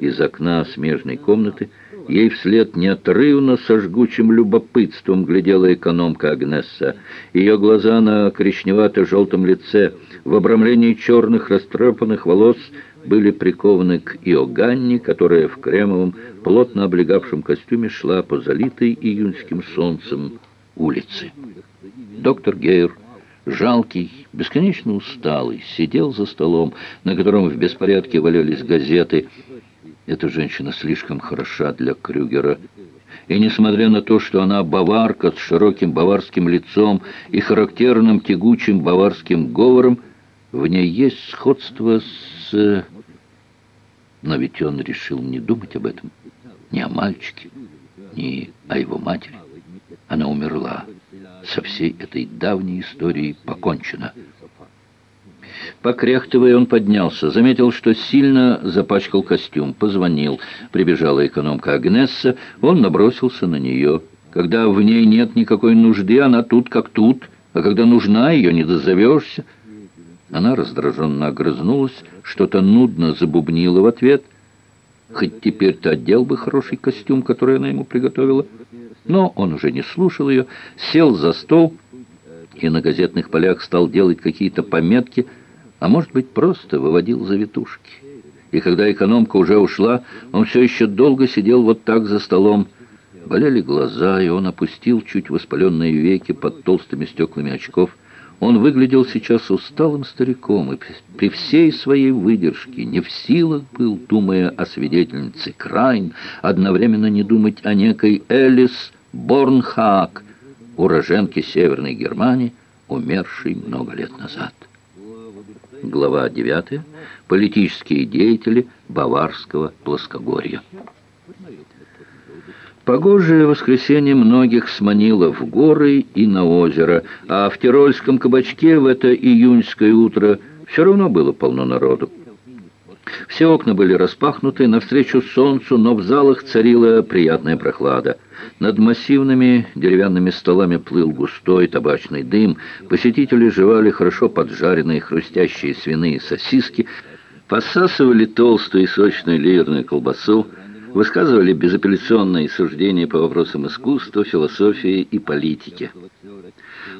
Из окна смежной комнаты ей вслед неотрывно со жгучим любопытством глядела экономка Агнесса. Ее глаза на коричневато-желтом лице, в обрамлении черных растрепанных волос, были прикованы к Иоганне, которая в кремовом, плотно облегавшем костюме шла по залитой июньским солнцем улице. Доктор Гейр жалкий, бесконечно усталый, сидел за столом, на котором в беспорядке валялись газеты. Эта женщина слишком хороша для Крюгера. И несмотря на то, что она баварка с широким баварским лицом и характерным тягучим баварским говором, в ней есть сходство с... Но ведь он решил не думать об этом. Ни о мальчике, ни о его матери. Она умерла. Со всей этой давней историей покончено. Покряхтывая, он поднялся, заметил, что сильно запачкал костюм, позвонил. Прибежала экономка Агнесса, он набросился на нее. Когда в ней нет никакой нужды, она тут как тут, а когда нужна, ее не дозовешься. Она раздраженно огрызнулась, что-то нудно забубнила в ответ. Хоть теперь-то одел бы хороший костюм, который она ему приготовила. Но он уже не слушал ее, сел за стол и на газетных полях стал делать какие-то пометки, а может быть, просто выводил завитушки. И когда экономка уже ушла, он все еще долго сидел вот так за столом. Болели глаза, и он опустил чуть воспаленные веки под толстыми стеклами очков. Он выглядел сейчас усталым стариком и при всей своей выдержке не в силах был, думая о свидетельнице Крайн, одновременно не думать о некой Элис Борнхак, уроженке Северной Германии, умершей много лет назад. Глава 9. Политические деятели Баварского плоскогорья. Погожее воскресенье многих сманило в горы и на озеро, а в Тирольском кабачке в это июньское утро все равно было полно народу. Все окна были распахнуты навстречу солнцу, но в залах царила приятная прохлада. Над массивными деревянными столами плыл густой табачный дым, посетители жевали хорошо поджаренные хрустящие свиные сосиски, посасывали толстую и сочную ливерную колбасу, высказывали безапелляционные суждения по вопросам искусства, философии и политики.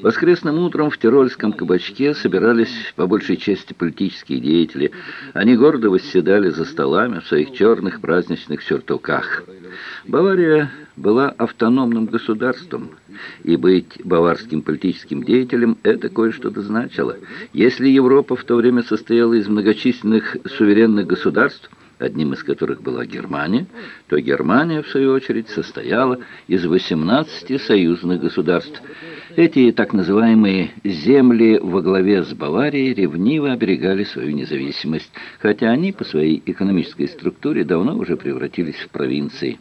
Воскресным утром в Тирольском кабачке собирались по большей части политические деятели. Они гордо восседали за столами в своих черных праздничных сюртуках. Бавария была автономным государством, и быть баварским политическим деятелем – это кое-что дозначило. Если Европа в то время состояла из многочисленных суверенных государств – одним из которых была Германия, то Германия, в свою очередь, состояла из 18 союзных государств. Эти так называемые «земли» во главе с Баварией ревниво оберегали свою независимость, хотя они по своей экономической структуре давно уже превратились в провинции.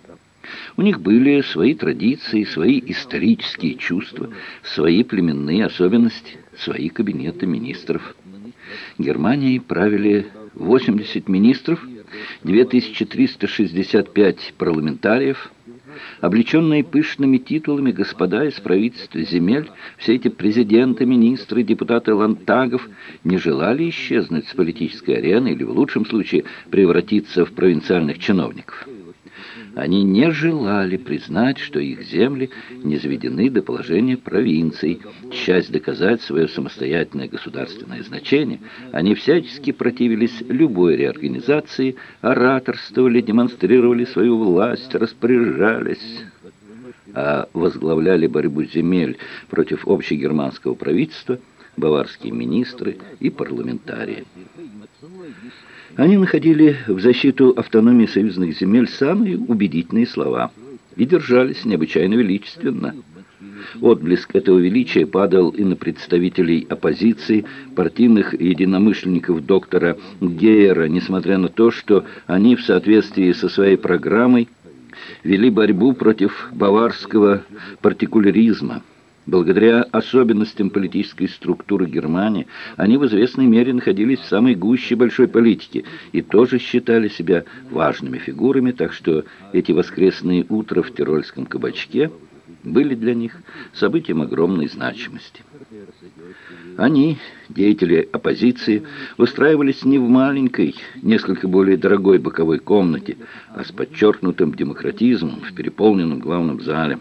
У них были свои традиции, свои исторические чувства, свои племенные особенности, свои кабинеты министров. Германией правили 80 министров – 2365 парламентариев, облеченные пышными титулами господа из правительства земель, все эти президенты, министры, депутаты лантагов не желали исчезнуть с политической арены или, в лучшем случае, превратиться в провинциальных чиновников. Они не желали признать, что их земли не заведены до положения провинций. Часть доказать свое самостоятельное государственное значение, они всячески противились любой реорганизации, ораторствовали, демонстрировали свою власть, распоряжались а возглавляли борьбу земель против общегерманского правительства баварские министры и парламентарии. Они находили в защиту автономии союзных земель самые убедительные слова и держались необычайно величественно. Отблеск этого величия падал и на представителей оппозиции, партийных единомышленников доктора Гейера, несмотря на то, что они в соответствии со своей программой вели борьбу против баварского партикуляризма. Благодаря особенностям политической структуры Германии они в известной мере находились в самой гуще большой политики и тоже считали себя важными фигурами, так что эти воскресные утра в Тирольском кабачке были для них событием огромной значимости. Они, деятели оппозиции, устраивались не в маленькой, несколько более дорогой боковой комнате, а с подчеркнутым демократизмом в переполненном главном зале.